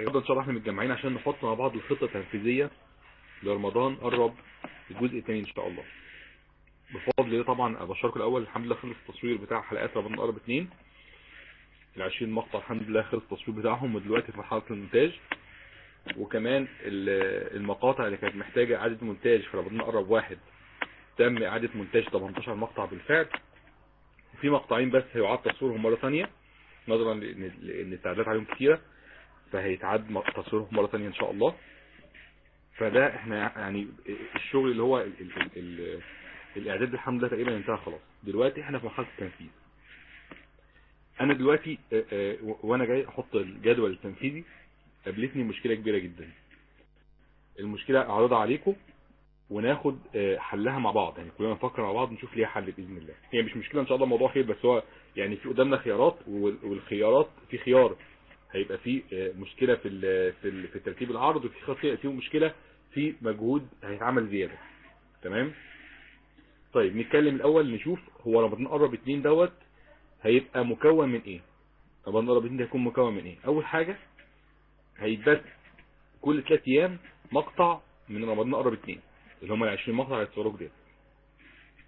النهارده ان شاء الله إحنا متجمعين عشان نحط مع بعض الخطة التنفيذية لرمضان قرب الجزء الثاني إن شاء الله. بفضل الله طبعا ابشركم الأول. الحمد لله خلص التصوير بتاع حلقات رمضان قرب اثنين ال 20 مقطع الحمد لله خلص التصوير بتاعهم ودلوقتي في مرحلة المونتاج. وكمان المقاطع اللي كانت محتاجة إعادة مونتاج في رمضان قرب واحد. تم إعادة مونتاج 18 مقطع بالفعل. وفي مقطعين بس هيعاد تصويرهم مرة ثانية. نظرا لأن التعديلات عليهم كتيرة. فهيتعاد تصويرهم مرة ثانية إن شاء الله. فده إحنا يعني الشغل اللي هو ال ال ال الإعداد الحمد لله تقريبا انتهى خلاص. دلوقتي إحنا في مرحلة التنفيذ. أنا دلوقتي وأنا جاي أحط الجدول التنفيذي قابلتني مشكلة كبيرة جدا. المشكلة أعرضها عليكم وناخد حلها مع بعض. يعني كلنا نفكر مع بعض نشوف ليها حل بإذن الله. هي مش مشكلة إن شاء الله موضوع خير بس هو يعني في قدامنا خيارات والخيارات في خيار هيبقى في مشكلة في في في ترتيب العرض وفي خيار في مشكلة في مجهود هيتعمل زيادة. تمام؟ طيب نتكلم الأول نشوف هو رمضان قرب اتنين دوت هيبقى مكون من إيه؟ رمضان قرب اتنين ده هيكون مكون من إيه؟ أول حاجة هيتبث كل ثلاث أيام مقطع من رمضان قرب اتنين اللي هم ال 20 مقطع اللي هيتصوروك ديت.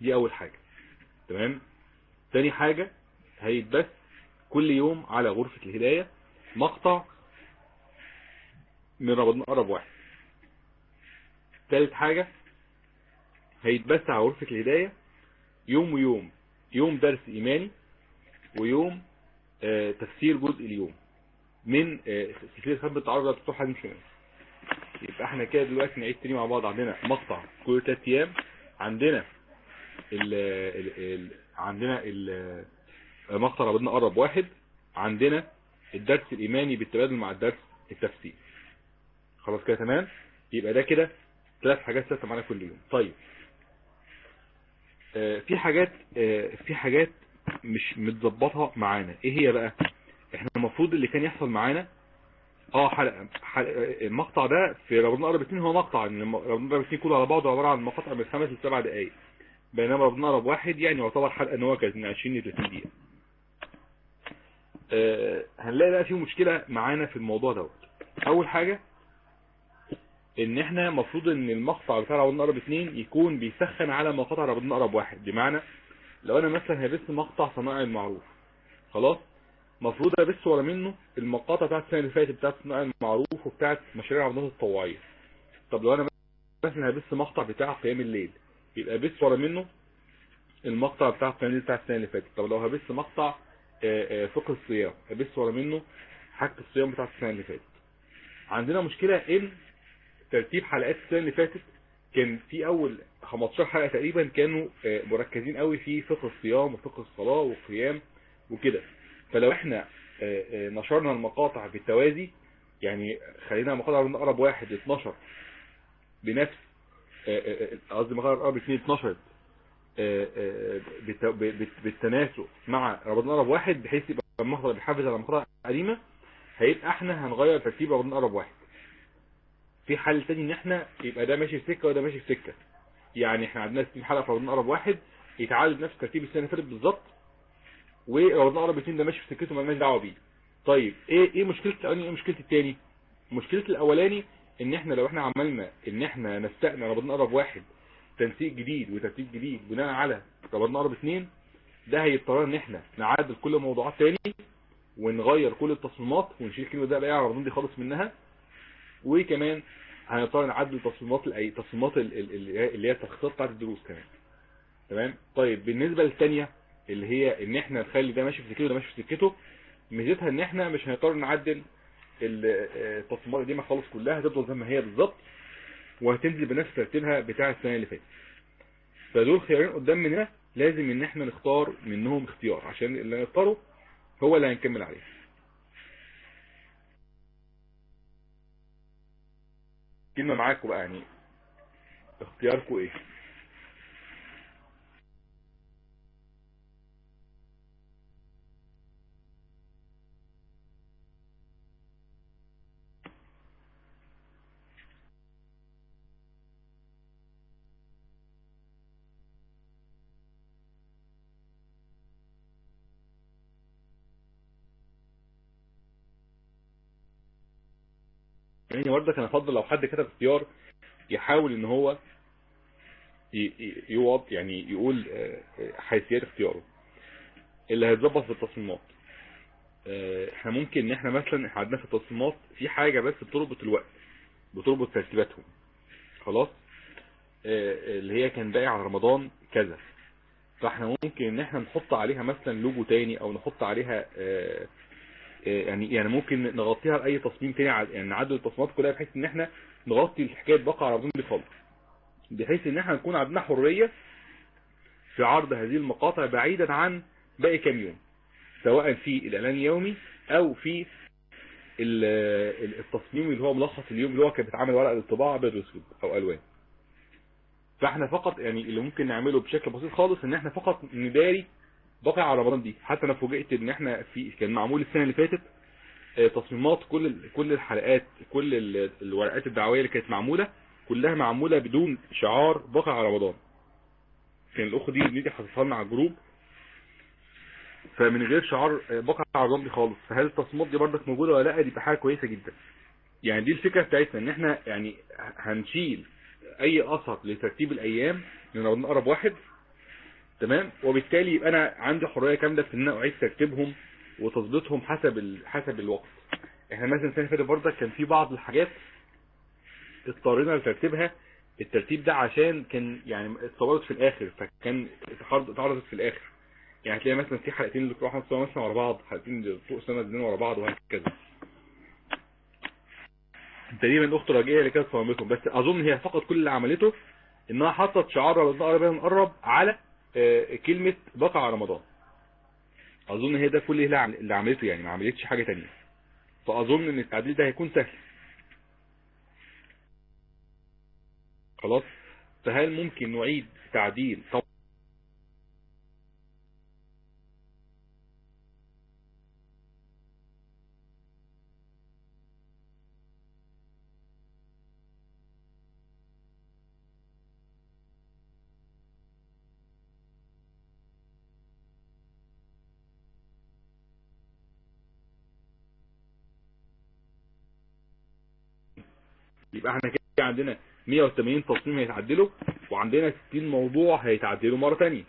دي أول حاجة. تمام؟ تاني حاجة هيتبث كل يوم على غرفة الهداية مقطع من رمضان قرب واحد. ثالث حاجة هيتبث على غرفة الهداية يوم ويوم يوم درس إيماني ويوم آه تفسير جزء اليوم من آه خدمة التعرض على الفتوح حازم شمال. يبقى إحنا كده دلوقتي نعيد تاني مع بعض. عندنا مقطع كل ثلاث أيام. عندنا ال ال ال عندنا ال مقطع رمضان قرب واحد. عندنا الدرس الإيماني بالتبادل مع الدرس التفسير. خلاص كده تمام؟ يبقى ده كده ثلاث حاجات ثابتة معانا كل يوم. طيب. آه في حاجات آه في حاجات مش متظبطة معانا. إيه هي بقى؟ إحنا المفروض اللي كان يحصل معانا آه حلقة, حلقة المقطع ده في رمضان قرب اتنين هو مقطع. إن رمضان قرب اتنين كله على بعضه عبارة عن مقاطع من خمس لسبع دقائق بينما رمضان قرب واحد يعني يعتبر حلقة إن هو كانت من 20 ل 30 دقيقة. آه هنلاقي بقى في مشكلة معانا في الموضوع دوت. أول حاجة إن إحنا مفروض إن المقطع بتاع رمضان قرب اتنين يكون بيسخن على مقاطع رمضان قرب واحد. بمعنى لو أنا مثلا هبث مقطع صناعي المعروف خلاص؟ مفروض أبث ورا منه المقاطع بتاعت السنة اللي فاتت بتاعت صناعي المعروف وبتاعت مشاريع رمضان التطوعيه طب لو أنا مثلا هبث مقطع بتاع قيام الليل يبقى بث ورا منه المقطع بتاع قيام الليل بتاع السنة اللي فاتت. طب لو هبث مقطع فقه الصيام. ابث ورا منه حاجة الصيام بتاعت السنة اللي فاتت. عندنا مشكلة إن ترتيب حلقات السنة اللي فاتت كان في أول 15 حلقة تقريبا كانوا مركزين قوي في فقه الصيام وفقه الصلاة والقيام وكده. فلو إحنا نشرنا المقاطع بالتوازي يعني خلينا مقاطع من أقرب واحد 12 بنفس قصدي مقاطع أقرب 2 12 بالتناسق مع رمضان قرب واحد بحيث يبقى المقطع بيحافظ على مقاطع قديمة هيبقى إحنا هنغير ترتيب رمضان قرب واحد. في حل تاني إن إحنا يبقى ده ماشي في سكة وده ماشي في سكة. يعني إحنا عندنا 60 حلقة في رمضان قرب واحد يتعادل بنفس ترتيب السنة اللي فاتت بالظبط ورمضان قرب اثنين ده ماشي في سكته مالناش دعوة بيه. طيب إيه إيه مشكلة الاولاني إيه مشكلة الثاني مشكلة الأولاني إن إحنا لو إحنا عملنا إن إحنا نستقنا رمضان قرب واحد تنسيق جديد وترتيب جديد بناء على رمضان قرب اثنين ده هيضطر ان إحنا نعدل كل الموضوعات تاني ونغير كل التصميمات ونشيل كلمة ده بقى رمضان دي خالص منها. وكمان هنضطر نعدل تصميمات الاي تصميمات اللي هي التخطيطات بتاعت الدروس كمان. تمام؟ طيب بالنسبة للثانيه اللي هي ان إحنا نخلي ده ماشي في سكته وده ماشي في سكته ميزتها ان إحنا مش هنضطر نعدل التصميمات القديمة خالص كلها هتفضل زي ما هي بالظبط. وهتنزل بنفس ترتيبها بتاع السنة اللي فاتت. فدول خيارين قدام مننا لازم إن إحنا نختار منهم اختيار عشان اللي نختاره هو اللي هنكمل عليه. كلمة معاكم بقى يعني اختياركم إيه؟ يعني برضك أنا افضل لو حد كتب اختيار يحاول إن هو يوض يعني يقول حيثيات اختياره. اللي هيتظبط في التصميمات إحنا ممكن إن إحنا مثلا إحنا عندنا في التصميمات في حاجة بس بتربط الوقت بتربط ترتيباتهم. خلاص؟ اللي هي كان باقي على رمضان كذا. فإحنا ممكن إن إحنا نحط عليها مثلا لوجو تاني أو نحط عليها يعني يعني ممكن نغطيها بأي تصميم تاني يعني نعدل التصميمات كلها بحيث إن إحنا نغطي على رمضان دي خالص بحيث إن إحنا نكون عندنا حرية في عرض هذه المقاطع بعيدا عن باقي كام يوم. سواء في الإعلان اليومي أو في التصميم اللي هو ملخص اليوم اللي هو كان بيتعمل ورق للطباعة بالرسوم أو ألوان. فإحنا فقط يعني اللي ممكن نعمله بشكل بسيط خالص إن إحنا فقط نداري باقي على رمضان دي. حتى أنا فوجئت إن إحنا في كان معمول السنة اللي فاتت تصميمات كل كل الحلقات كل الورقات الدعوية اللي كانت معمولة كلها معمولة بدون شعار باقي على رمضان. كان الأخت دي دي حاططها لنا على الجروب. فمن غير شعار باقي على رمضان دي خالص. فهل التصميمات دي برضك موجودة ولا لأ؟ دي حاجة كويسة جدا. يعني دي الفكرة بتاعتنا إن إحنا يعني هنشيل أي أثر لترتيب الأيام. من رمضان اقرب واحد تمام؟ وبالتالي يبقى أنا عندي حرية كاملة في إن أنا أعيد ترتيبهم وتظبيطهم حسب ال... حسب الوقت. إحنا مثلا السنة اللي فاتت كان في بعض الحاجات اضطرينا لترتيبها الترتيب ده عشان كان يعني اتصورت في الآخر فكان اتعرضت في الآخر. يعني هتلاقي مثلا في حلقتين اللي راحوا مثلا ورا بعض حلقتين فوق سنه اثنين ورا بعض وهكذا. تقريبا الأخت راجيه اللي كانت صممتهم. بس أظن هي فقط كل اللي عملته إنها حطت شعار رمضان قرب نقرب على كلمة بقى على رمضان. أظن هي ده كل اللي عملته يعني ما عملتش حاجة تانية. فأظن إن التعديل ده هيكون سهل. خلاص؟ فهل ممكن نعيد تعديل؟ يبقى إحنا كده عندنا 180 تصميم هيتعدلوا وعندنا 60 موضوع هيتعدلوا مرة تانية.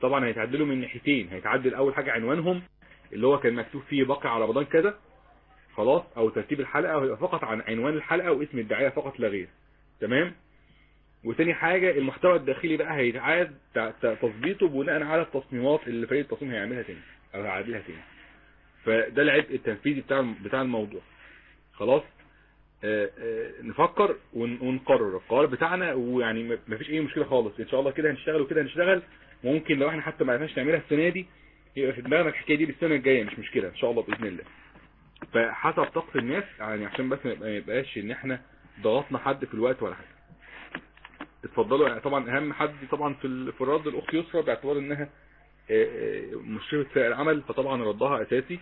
طبعا هيتعدلوا من ناحيتين هيتعدل أول حاجة عنوانهم اللي هو كان مكتوب فيه بقى على رمضان كذا خلاص أو ترتيب الحلقة ويبقى فقط عن عنوان الحلقة واسم الداعية فقط لا غير. تمام؟ وتاني حاجة المحتوى الداخلي بقى هيتعاد تظبيطه بناء على التصميمات اللي فريق التصميم هيعملها تاني أو هيعدلها تاني. فده العبء التنفيذي بتاع بتاع الموضوع. خلاص؟ نفكر ونقرر. القرار بتاعنا ويعني مفيش أي مشكلة خالص. إن شاء الله كده هنشتغل وكده هنشتغل. ممكن لو إحنا حتى ما عرفناش نعملها السنة دي يبقى في دماغنا الحكاية دي للسنه الجاية. مش مشكلة إن شاء الله بإذن الله. فحسب طاقة الناس يعني عشان بس ما يبقاش إن إحنا ضغطنا حد في الوقت ولا حاجة. اتفضلوا. يعني طبعا أهم حد طبعا في الرد الأخت يسرا باعتبار إنها مشرفه فرق العمل فطبعا ردها أساسي.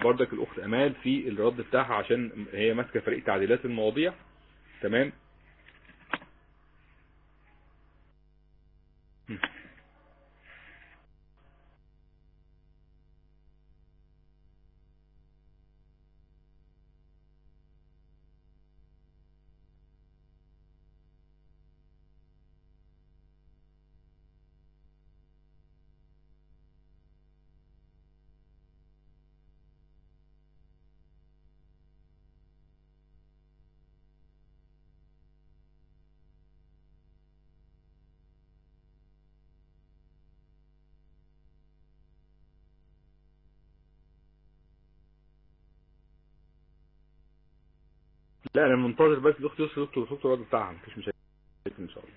بردك الأخت أمال في الرد بتاعها عشان هي ماسكة فريق تعديلات المواضيع. تمام؟ لا أنا منتظر بس الاخت يوسف دكتور دكتور الرد بتاعها. مفيش مشاكل. إن شاء الله.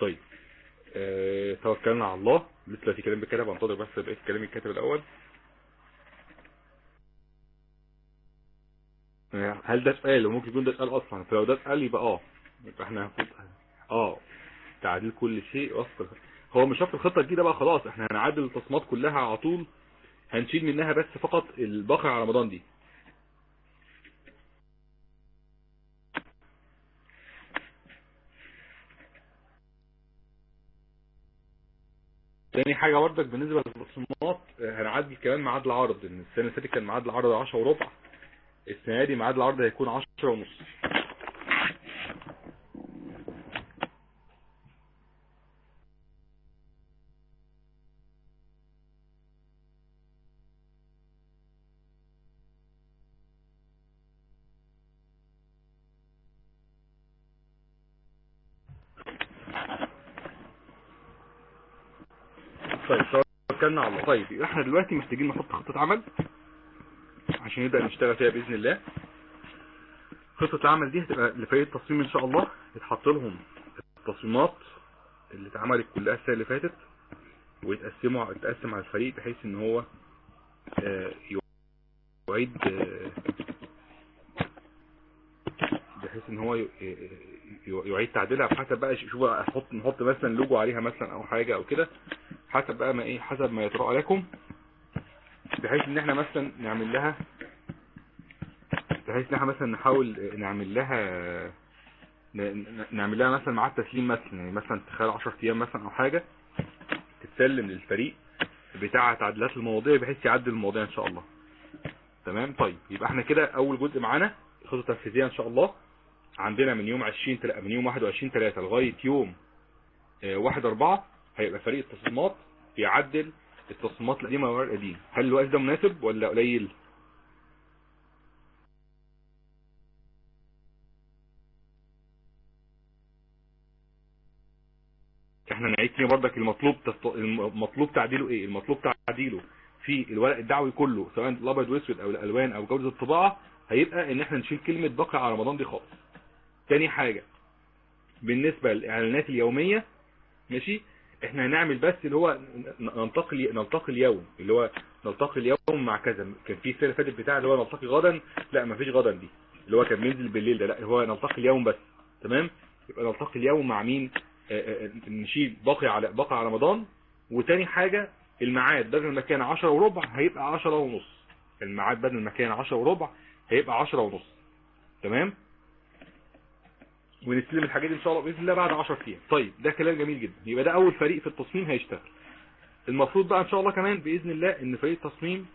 طيب. آه توكلنا على الله. لسه في كلام بيتكتب أنتظر بس بقية الكلام الكاتب الأول. هل ده سؤال وممكن يكون ده سؤال أصلا؟ فلو ده سؤال يبقى آه. يبقى إحنا هنفوت. آه. تعديل كل شيء وصف هو مش شرط الخطة الجديدة بقى خلاص إحنا هنعدل التصميمات كلها على طول هنشيل منها بس فقط الباقي على رمضان دي. تاني حاجة برضك بالنسبة للتصميمات هنعدل كمان ميعاد العرض إن السنة اللي فاتت كان ميعاد العرض 10 وربع السنة دي ميعاد العرض هيكون 10 ونص. توكلنا على الله طيب إحنا دلوقتي محتاجين نحط خطة عمل عشان نبدأ نشتغل فيها بإذن الله. خطة العمل دي هتبقى لفريق التصميم إن شاء الله يتحط لهم التصميمات اللي اتعملت كلها السنة اللي فاتت ويتقسموا يتقسم على الفريق بحيث إن هو آه، يعيد آه، بحيث إن هو ي- يعيد تعديلها. بحسب بقى شوف أحط نحط مثلا لوجو عليها مثلا أو حاجة أو كده. حسب بقى ما إيه حسب ما يطرق لكم بحيث إن إحنا مثلا نعمل لها بحيث إن إحنا مثلا نحاول نعمل لها نعمل لها مثلا مع التسليم مثلا يعني مثلا تخيل 10 أيام مثلا أو حاجة تتسلم للفريق بتاع تعديلات المواضيع بحيث يعدل المواضيع إن شاء الله. تمام؟ طيب يبقى إحنا كده أول جزء معانا خطة تنفيذية إن شاء الله. عندنا من يوم 20 تل- من يوم 21 3 لغاية يوم آه، 1 4 هيبقى فريق التصميمات يعدل التصميمات القديمة والورق القديم. هل الوقت ده مناسب ولا قليل؟ إحنا نعيد تاني برضك المطلوب تست... المطلوب تعديله إيه؟ المطلوب تعديله في الورق الدعوي كله سواء الابيض واسود أو الالوان أو جودة الطباعة هيبقى ان إحنا نشيل كلمة بقى على رمضان دي خالص. تاني حاجة بالنسبة للاعلانات اليومية ماشي؟ إحنا هنعمل بس اللي هو نلتقي نلتقي اليوم اللي هو نلتقي اليوم مع كذا. كان في السنة فاتت بتاع اللي هو نلتقي غدا لا ما فيش غدا دي. اللي هو كان بينزل بالليل ده لا هو نلتقي اليوم بس. تمام؟ يبقى نلتقي اليوم مع مين؟ آه، آه، نشيل باقي على باقي على رمضان. وتاني حاجة الميعاد بدل ما كان 10 وربع هيبقى 10 ونص. الميعاد بدل ما كان 10 وربع هيبقى 10 ونص. تمام؟ ونستلم الحاجات دي إن شاء الله بإذن الله بعد 10 أيام. طيب ده كلام جميل جدا. يبقى ده أول فريق في التصميم هيشتغل. المفروض بقى إن شاء الله كمان بإذن الله إن فريق التصميم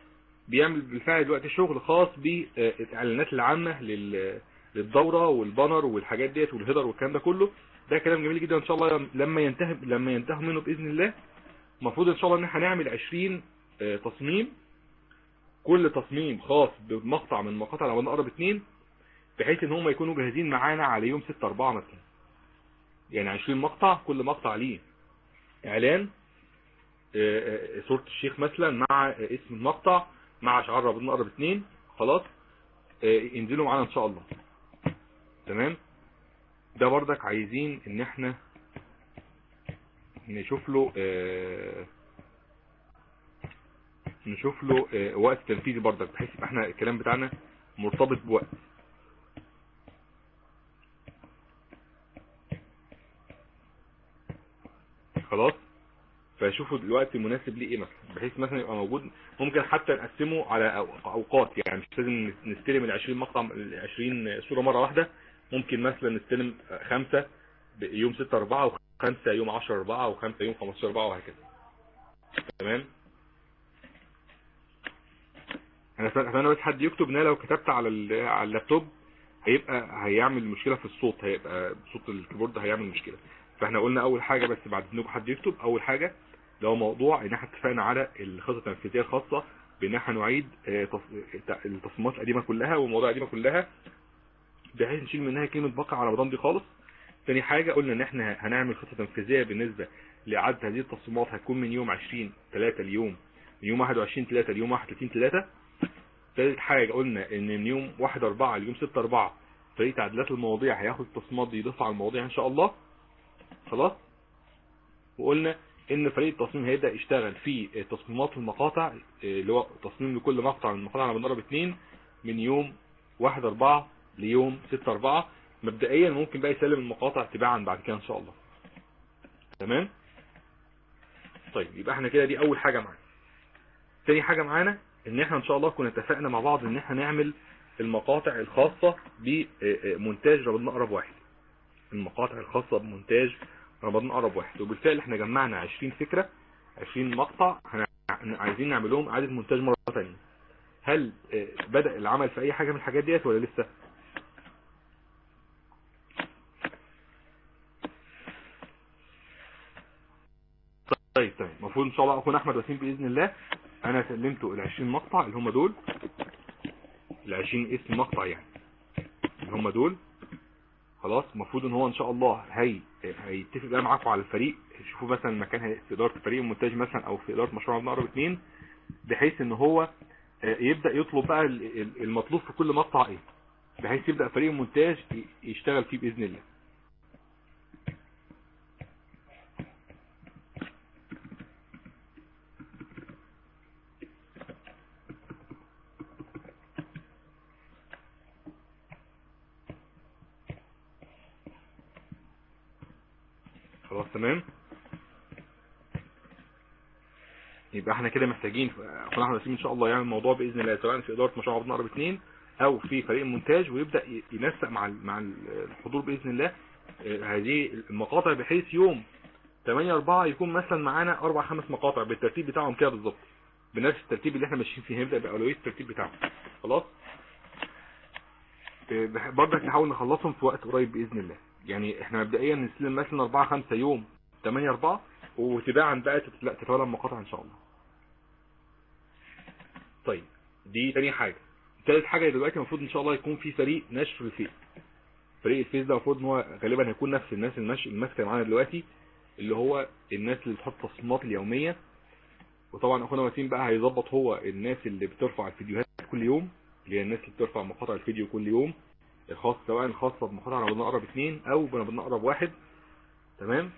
بيعمل بالفعل دلوقتي شغل خاص بالإعلانات العامة لل للدورة والبانر والحاجات ديت والهيدر والكلام ده كله. ده كلام جميل جدا. إن شاء الله لما ينتهي لما ينتهوا منه بإذن الله المفروض إن شاء الله إن إحنا هنعمل 20 آه، تصميم. كل تصميم خاص بمقطع من مقاطع رمضان قرب اتنين بحيث إن هم يكونوا جاهزين معانا على يوم 6 4 مثلا. يعني 20 مقطع كل مقطع ليه. إعلان آه، آه، صورة الشيخ مثلا مع اسم المقطع مع شعار رمضان قرب اتنين. خلاص؟ آه، ينزلوا معانا إن شاء الله. تمام؟ ده بردك عايزين إن إحنا نشوف له نشوف له وقت تنفيذي بردك بحيث يبقى إحنا الكلام بتاعنا مرتبط بوقت. خلاص فشوفوا الوقت المناسب ليه إيه مثلا بحيث مثلا يبقى موجود ممكن حتى نقسمه على أوقات يعني مش لازم نستلم ال 20 مقطع ال 20 صورة مرة واحدة ممكن مثلا نستلم خمسة يوم 6 4 وخمسة يوم 10 4 وخمسة يوم 15 4 وهكذا. تمام؟ أنا اتمنى بس حد يكتب ان لو كتبت على على اللابتوب هيبقى هيعمل مشكلة في الصوت هيبقى صوت الكيبورد هيعمل مشكلة. فاحنا قلنا أول حاجة بس بعد انكم حد يكتب أول حاجة لو موضوع إن إحنا اتفقنا على الخطة التنفيذية الخاصة بإن إحنا نعيد آه، تص- التصميمات القديمة كلها والمواضيع القديمة كلها بحيث نشيل منها كلمة بقى على رمضان دي خالص. تاني حاجة قلنا إن إحنا هنعمل خطة تنفيذية بالنسبة لإعادة هذه التصميمات هتكون من يوم 20 3 اليوم من يوم 21 3 ليوم 31 3 تالت حاجة قلنا إن من يوم 1 4 ليوم 6 4 فريق تعديلات المواضيع هياخد التصميمات دي يضيفها على المواضيع إن شاء الله. خلاص وقلنا إن فريق التصميم هيبدأ يشتغل في تصميمات المقاطع اللي هو تصميم لكل مقطع من المقاطع. على بنضرب اتنين من يوم 1 4 ليوم 6 4 مبدئيا ممكن بقى يسلم المقاطع تباعا بعد كده إن شاء الله. تمام؟ طيب يبقى إحنا كده دي أول حاجة معانا. تاني حاجة معانا إن إحنا إن شاء الله كنا اتفقنا مع بعض إن إحنا نعمل المقاطع الخاصة بمونتاج رمضان أقرب واحد. المقاطع الخاصة بمونتاج رمضان اقرب واحد. وبالفعل إحنا جمعنا 20 فكرة 20 مقطع عايزين نعملهم اعاده مونتاج مرة ثانية هل آه، بدأ العمل في أي حاجة من الحاجات ديت ولا لسه؟ طيب طيب. المفروض إن شاء الله أكون أحمد وسيم بإذن الله. أنا سلمته ال 20 مقطع اللي هم دول. ال 20 اسم مقطع يعني اللي هم دول. خلاص المفروض إن هو إن شاء الله هي هيتفق بقى معاكم على الفريق. شوفوا مثلا مكان في إدارة فريق المونتاج مثلا أو في إدارة مشروع نقرب اتنين بحيث إن هو آه، يبدأ يطلب بقى ال- ال- المطلوب في كل مقطع إيه. بحيث يبدأ فريق المونتاج يشتغل فيه بإذن الله. خلاص تمام؟ يبقى إحنا كده محتاجين اخونا احمد إن شاء الله يعمل الموضوع بإذن الله سواء في إدارة مشروع عبد النقرب اثنين أو في فريق المونتاج ويبدأ ينسق مع مع ال- الحضور بإذن الله. آه، هذه المقاطع بحيث يوم 8 4 يكون مثلا معانا أربع خمس مقاطع بالترتيب بتاعهم كده بالظبط. بنفس الترتيب اللي إحنا ماشيين فيه هنبدا باولويه الترتيب بتاعهم. خلاص؟ بح- برضك نحاول نخلصهم في وقت قريب بإذن الله. يعني إحنا مبدئيا نسلم مثلا 4 5 يوم 8 4 وتباعا بقى تتولى المقاطع إن شاء الله. طيب دي تاني حاجة. تالت حاجة دلوقتي المفروض إن شاء الله يكون في فريق نشر ال Face. فريق ال Face ده المفروض إن هو غالبا هيكون نفس الناس المش... الماسكه معانا دلوقتي اللي هو الناس اللي بتحط تصميمات اليومية. وطبعا أخونا وسيم بقى هيظبط هو الناس اللي بترفع الفيديوهات كل يوم اللي هي الناس اللي بترفع مقاطع الفيديو كل يوم. الخاص سواء الخاصة بمقاطع رمضان أقرب اتنين أو أقرب واحد. تمام؟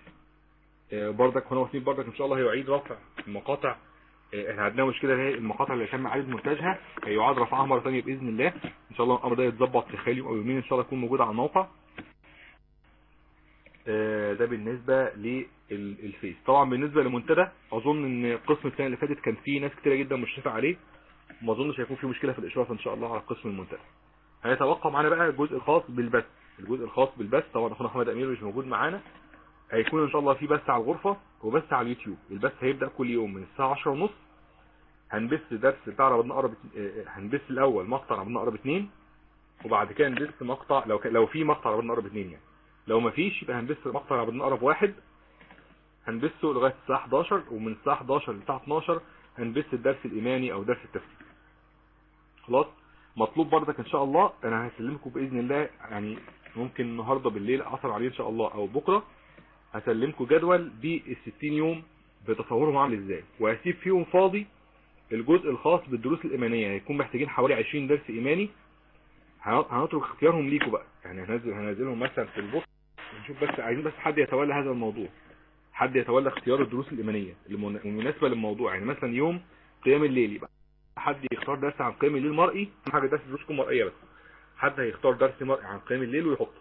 آه، برضك هنا وسيم برضك إن شاء الله هيعيد رفع المقاطع. آه، إحنا عندنا مشكلة هي المقاطع اللي تم اعاده مونتاجها هيعاد رفعها مرة ثانية بإذن الله. إن شاء الله الأمر ده يتظبط في خلال يوم أو يومين إن شاء الله يكون موجود على الموقع. آه، ده بالنسبة للفيس طبعا بالنسبة لمنتدى أظن إن القسم الثاني اللي فاتت كان فيه ناس كتيرة جدا مشرفه عليه. ما أظنش هيكون في مشكلة في الاشراف إن شاء الله على قسم المنتدى. هيتوقع معانا بقى الجزء الخاص بالبث. الجزء الخاص بالبث طبعا أخونا أحمد أمير مش موجود معانا. هيكون إن شاء الله في بث على الغرفة وبث على اليوتيوب. البث هيبدأ كل يوم من الساعة 10 ونص. هنبث درس بتاع ربنا اقرب آه، هنبث الأول مقطع ربنا اقرب اتنين وبعد كده نبث مقطع لو ك... لو في مقطع ربنا اقرب اتنين يعني. لو ما فيش يبقى هنبث مقطع ربنا اقرب واحد هنبثه لغاية الساعة 11 ومن الساعة 11 للساعة 12 هنبث الدرس الإيماني أو درس التفسير. خلاص؟ مطلوب برضك إن شاء الله. أنا هسلمكم بإذن الله. يعني ممكن النهارده بالليل أثر عليه إن شاء الله أو بكرة. هسلمكم جدول بال 60 يوم بتصورهم عامل إزاي. وهسيب فيهم فاضي الجزء الخاص بالدروس الإيمانية. هيكون محتاجين حوالي 20 درس إيماني. هن- هنترك اختيارهم ليكم بقى. يعني هنزل هنزلهم مثلا في البوست نشوف بس عايزين بس حد يتولى هذا الموضوع. حد يتولى اختيار الدروس الإيمانية. المن- المناسبة للموضوع. يعني مثلا يوم قيام الليل يبقى. حد يختار درس عن قيام الليل مرئي حاجة درس دروسكم مرئية بس. حد هيختار درس مرئي عن قيام الليل ويحطه.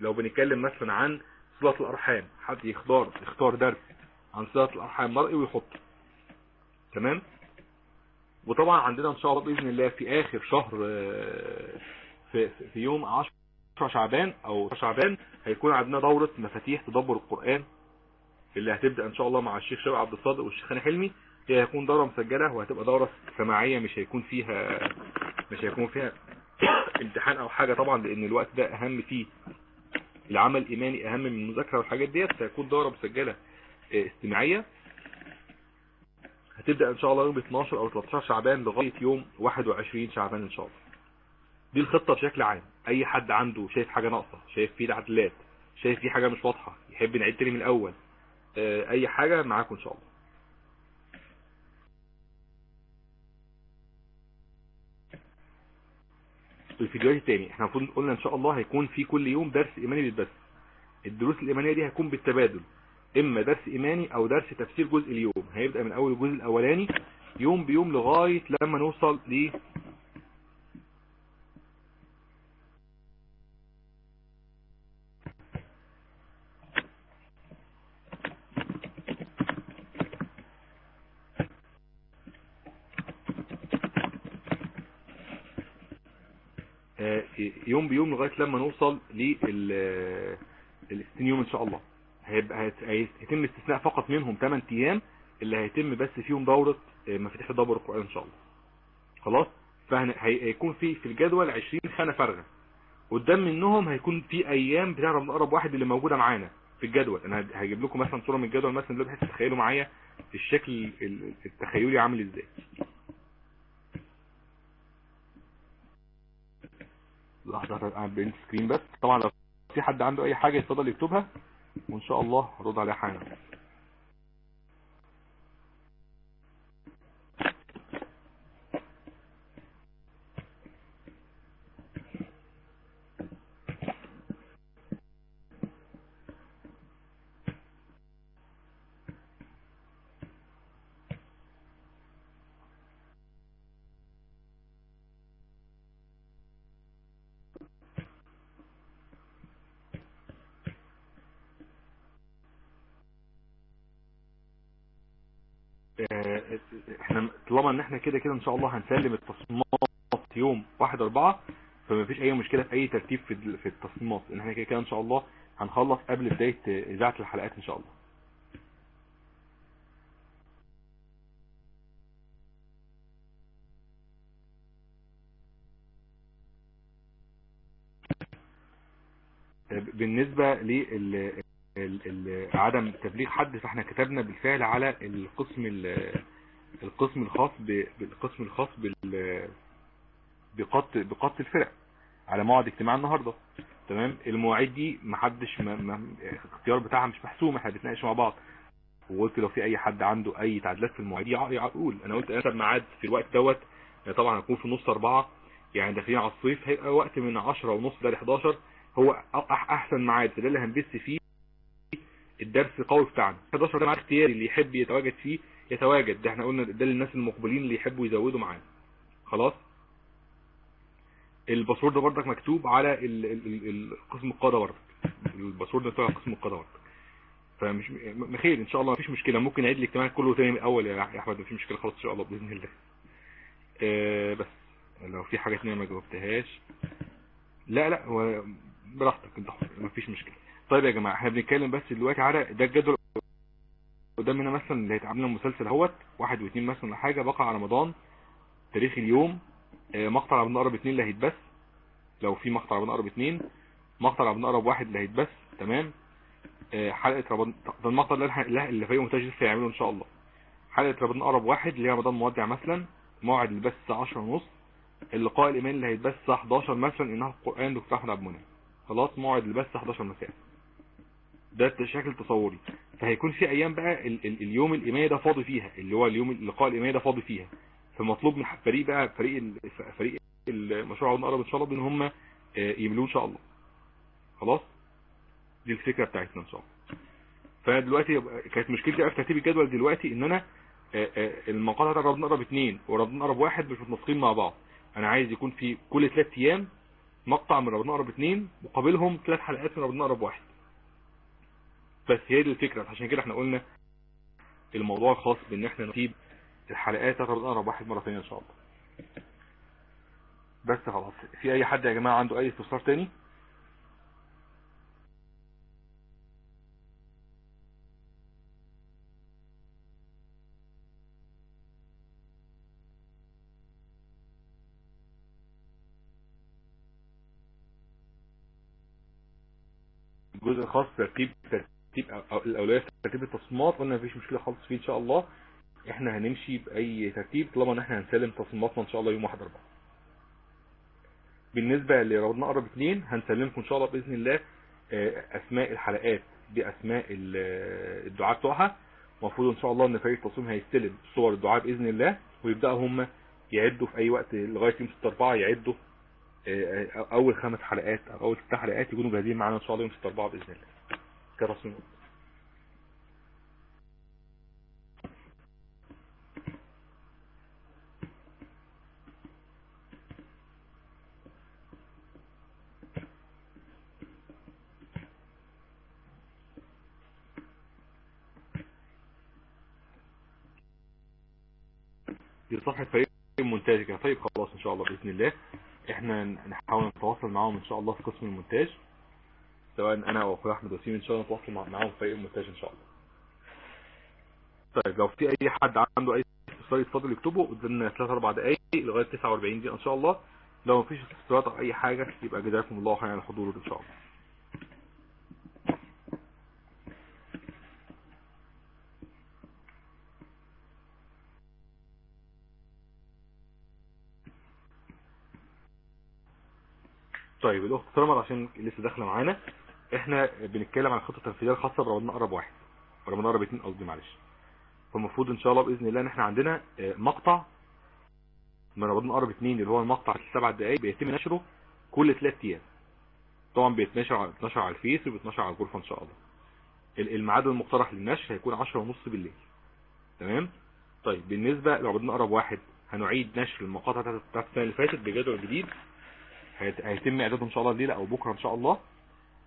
لو بنتكلم مثلا عن صلة الأرحام حد يختار يختار درس عن صلة الأرحام مرئي ويحطه. تمام؟ وطبعا عندنا إن شاء الله بإذن الله في آخر شهر آه، في, في- يوم 10 شعبان أو شعبان هيكون عندنا دورة مفاتيح تدبر القرآن اللي هتبدأ إن شاء الله مع الشيخ شوقي عبد الصادق والشيخ هاني حلمي. هي هيكون دورة مسجلة وهتبقى دورة سماعية مش هيكون فيها مش هيكون فيها امتحان أو حاجة طبعا لأن الوقت ده أهم فيه العمل الإيماني أهم من المذاكرة والحاجات ديت فيكون دورة مسجلة آه، استماعية. هتبدأ إن شاء الله يوم 12 أو 13 شعبان لغاية يوم 21 شعبان إن شاء الله. دي الخطة بشكل عام. أي حد عنده شايف حاجة ناقصة شايف فيه تعديلات شايف فيه حاجة مش واضحة يحب نعيد تاني من الأول آه، أي حاجة معاكم إن شاء الله. الفيديوهات التاني. إحنا قلنا إن شاء الله هيكون في كل يوم درس إيماني للبث الدروس الإيمانية دي هيكون بالتبادل. إما درس إيماني أو درس تفسير جزء اليوم. هيبدأ من أول الجزء الأولاني يوم بيوم لغاية لما نوصل ل آه، يوم بيوم لغاية لما نوصل لل ال 60 يوم إن شاء الله. هيبقى هيت- هيتم استثناء فقط منهم 8 أيام اللي هيتم بس فيهم دورة آه، مفاتيح تدبر القرآن إن شاء الله. خلاص؟ فهيكون في في الجدول 20 خانة فارغة. قدام منهم هيكون في أيام رمضان أقرب واحد اللي موجودة معانا في الجدول. أنا هجيب لكم مثلا صورة من الجدول مثلا بحيث تتخيلوا معايا الشكل ال- التخيلي عامل إزاي. لحظة أنا بين سكرين بس. طبعا لو في حد عنده أي حاجة يتفضل يكتبها وإن شاء الله هرد عليها حالا. إحنا طالما ان إحنا كده كده ان شاء الله هنسلم التصميمات يوم واحد اربعة فما فيش أي مشكلة في أي ترتيب في في التصميمات. إن إحنا كده كده إن شاء الله هنخلص قبل بداية آه، إذاعة الحلقات إن شاء الله. بالنسبة لعدم تبليغ حد فاحنا كتبنا بالفعل على القسم ال- القسم الخاص بالقسم الخاص بقط بقط الفرق على موعد اجتماع النهاردة. تمام؟ المواعيد دي محدش ما ما الاختيار بتاعها مش محسوم إحنا بنتناقش مع بعض. وقلت لو في أي حد عنده أي تعديلات في المواعيد يقول أنا قلت انسب ميعاد في الوقت دوت طبعا هكون في نص أربعة يعني داخلين على الصيف هيبقى وقت من 10 ونص ل 11 هو أحسن ميعاد. ده اللي هنبث فيه. الدرس القوي بتاعنا 11 ده ميعاد اختياري اللي يحب يتواجد فيه يتواجد. ده إحنا قلنا ده للناس المقبلين اللي يحبوا يزودوا معانا خلاص؟ ال password برضك مكتوب على القسم القاده برضك. ال password بتاع قسم القاده برضك. فمش خير إن شاء الله. مفيش مشكلة. ممكن نعيد الاجتماع كله تاني من الأول يا أحمد. مفيش مشكلة. خلاص إن شاء الله بإذن الله. آه، بس. لو في حاجة ثانية ما جاوبتهاش. لا لا هو براحتك. انت مفيش مشكلة. طيب يا جماعة إحنا بنتكلم بس دلوقتي على ده الجدول قدامنا مثلا اللي هيتعمل لنا مسلسل اهوت واحد واثنين مثلا حاجة بقى على رمضان تاريخ اليوم آه، مقطع رمضان قرب اتنين اللي هيتبث لو في مقطع رمضان قرب اتنين مقطع رمضان قرب واحد اللي هيتبث تمام؟ آه، حلقة رمضان ده المقطع اللي اللي فريق مونتاج لسه هيعمله إن شاء الله. حلقة رمضان قرب واحد اللي هي رمضان مودع مثلا موعد البث الساعة 10 ونص اللقاء الايماني اللي هيتبث الساعة 11 مثلا إنها القرآن دكتور أحمد عبد المنعم. خلاص موعد البث 11 مساء. ده شكل تصوري. فهيكون في أيام بقى ال ال اليوم الايماني ده فاضي فيها اللي هو اليوم اللقاء الايماني ده فاضي فيها. فمطلوب من فريق بقى فريق فريق المشروع عودنا قرب إن شاء الله إن هم يملوه إن شاء الله. خلاص؟ دي الفكرة بتاعتنا إن شاء الله. فدلوقتي كانت مشكلتي في ترتيب الجدول دلوقتي إن أنا آه، آه، المقاطع بتاعت رمضان قرب اثنين ورمضان قرب واحد مش متناسقين مع بعض. أنا عايز يكون في كل ثلاث أيام مقطع من رمضان قرب اثنين مقابلهم ثلاث حلقات من رمضان قرب واحد بس هي دي الفكرة عشان كده إحنا قلنا الموضوع الخاص بإن إحنا نسيب الحلقات بتاعت رمضان قرب واحد مرة ثانية إن شاء الله. بس خلاص في أي حد يا جماعة عنده أي استفسار تاني؟ الجزء الخاص ترتيب ترتيب. أو الأولوية في ترتيب التصميمات قلنا مفيش مشكلة خالص فيه إن شاء الله. إحنا هنمشي بأي ترتيب طالما إن إحنا هنسلم تصميماتنا إن شاء الله يوم 1 4 بالنسبة لرمضان قرب اثنين هنسلمكم إن شاء الله بإذن الله آه، أسماء الحلقات بأسماء آه، الدعاء بتوعها. المفروض إن شاء الله إن فريق التصميم هيستلم صور الدعاء بإذن الله ويبدأوا هم يعدوا في أي وقت لغاية يوم 6 4 يعدوا آه، أول خمس حلقات أو أول ست حلقات يكونوا جاهزين معانا إن شاء الله يوم 6 4 بإذن الله. كرسم دي صفحة فريق المونتاج كده. طيب خلاص إن شاء الله بإذن الله. إحنا نحاول نتواصل معاهم إن شاء الله في قسم المونتاج. سواء أنا أو اخويا أحمد وسيم إن شاء الله نتواصل مع- معاهم في المونتاج إن شاء الله. طيب لو في أي حد عنده أي استفسار يتفضل يكتبه قدامنا 3 4 دقايق لغاية 49 دقيقة إن شاء الله. لو مفيش استفسارات أو أي حاجة يبقى جزاكم الله خيرا على حضوره إن شاء الله. طيب الأخت سلمى عشان لسه داخلة معانا. إحنا بنتكلم عن خطة تنفيذيه الخاصه برمضان قرب واحد. رمضان قرب اتنين قصدي معلش. فالمفروض إن شاء الله بإذن الله إن إحنا عندنا مقطع من رمضان قرب اتنين اللي هو المقطع السبع دقايق بيتم نشره كل ثلاث أيام. طبعا بيتنشر على 12 على الفيس وبيتنشر على الغرفة إن شاء الله. الميعاد المقترح للنشر هيكون 10 ونص بالليل. تمام؟ طيب بالنسبة لرمضان قرب واحد هنعيد نشر المقاطع بتاعت السنة اللي فاتت بجدول جديد. هيتم إعداده إن شاء الله الليلة أو بكرة إن شاء الله.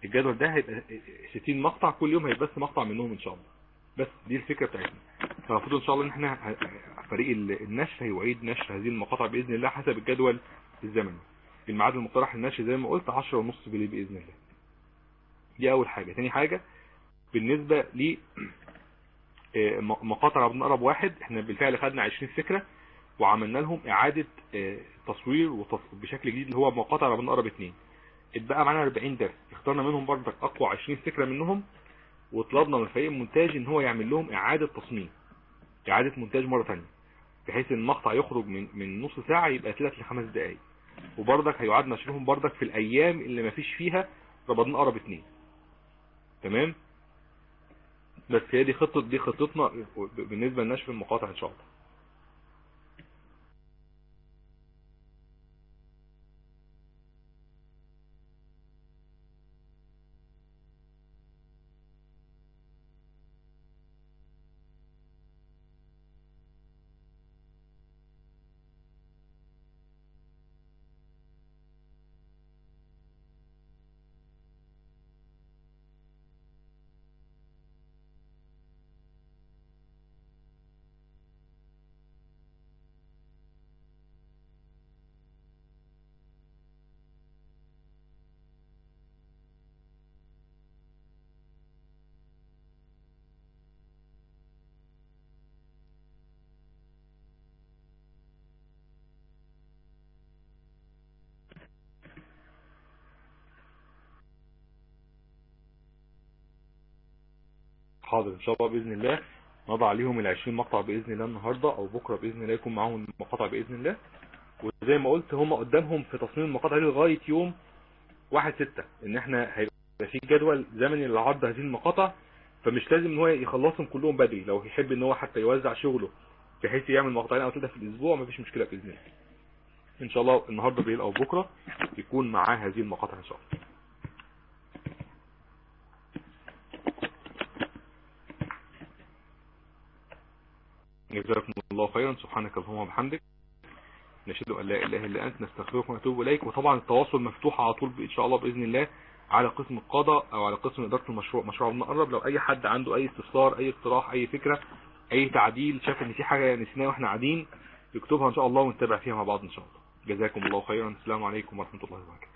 الجدول ده هيبقى 60 مقطع كل يوم هيبقى بس مقطع منهم إن شاء الله. بس دي الفكرة بتاعتنا. فالمفروض إن شاء الله إن إحنا فريق النشر هيعيد نشر هذه المقاطع بإذن الله حسب الجدول الزمني. الميعاد المقترح للنشر زي ما قلت 10 ونص بالليل بإذن الله. دي أول حاجة. تاني حاجة بالنسبة ل مقاطع رمضان قرب واحد إحنا بالفعل خدنا 20 فكرة وعملنا لهم إعادة تصوير بشكل جديد اللي هو مقاطع رمضان قرب اتنين. اتبقى معانا 40 درس. اخترنا منهم برضك أقوى 20 فكرة منهم وطلبنا من فريق المونتاج إن هو يعمل لهم إعادة تصميم إعادة مونتاج مرة ثانية بحيث إن المقطع يخرج من من نص ساعة يبقى 3 ل 5 دقائق وبرضك هيعاد نشرهم برضك في الأيام اللي ما فيش فيها رمضان قرب اتنين. تمام؟ بس هي دي خطة دي خطتنا بالنسبة لنشر المقاطع إن شاء الله. حاضر إن شاء الله بإذن الله. نضع عليهم ال 20 مقطع بإذن الله النهارده أو بكرة بإذن الله يكون معاهم المقاطع بإذن الله. وزي ما قلت هم قدامهم في تصميم المقاطع دي لغاية يوم 1 6 إن إحنا هيبقى في جدول زمني لعرض هذه المقاطع. فمش لازم إن هو يخلصهم كلهم بدري لو يحب إن هو حتى يوزع شغله بحيث يعمل مقطعين أو ثلاثة في الأسبوع مفيش مشكلة بإذن الله. إن شاء الله النهارده بالليل أو بكرة يكون معاه هذه المقاطع إن شاء الله. جزاكم الله خيرا. سبحانك اللهم وبحمدك. نشهد أن لا إله إلا أنت. نستغفرك ونتوب إليك. وطبعا التواصل مفتوح على طول إن شاء الله بإذن الله على قسم القضاء أو على قسم إدارة المشروع. مشروع بنقرب لو أي حد عنده أي استفسار أي اقتراح أي فكرة أي تعديل شاف إن في حاجة نسيناها وإحنا قاعدين يكتبها إن شاء الله ونتابع فيها مع بعض إن شاء الله. جزاكم الله خيرا. السلام عليكم ورحمة الله وبركاته.